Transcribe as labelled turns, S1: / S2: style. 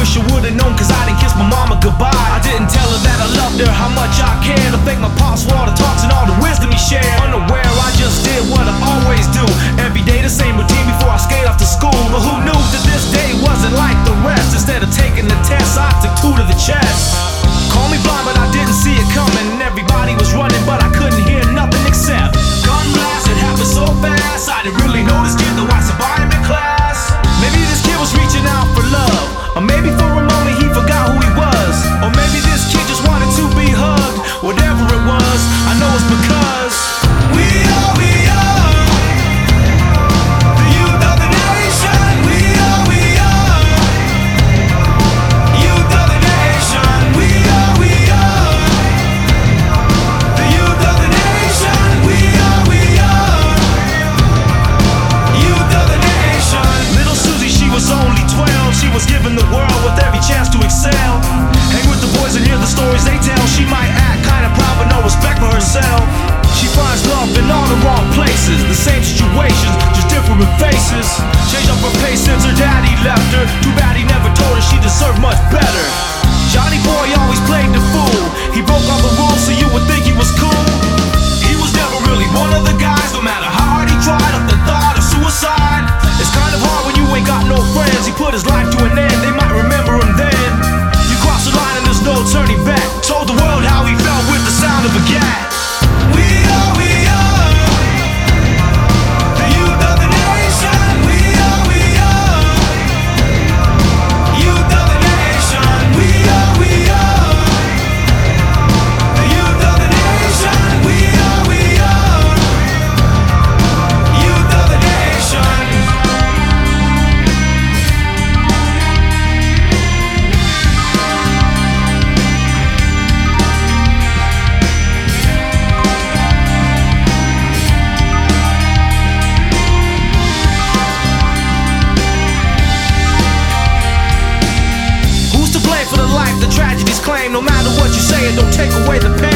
S1: wish I would've known cause I didn't kiss my mama goodbye. I didn't tell her that I loved her, how much I cared. I thank my pops for all the talks and all the wisdom he shared. Unaware, I just did what I always do. Every day the same routine before I skate off to school. But who knew that this day wasn't like the rest? Instead of taking the test, I took two to the chest. Change up her pace since her daddy left her. Too bad he never told her she deserved much better. Johnny boy always played the fool. He broke all the rules so you would think he was cool. No matter what you say, it don't take away the pain.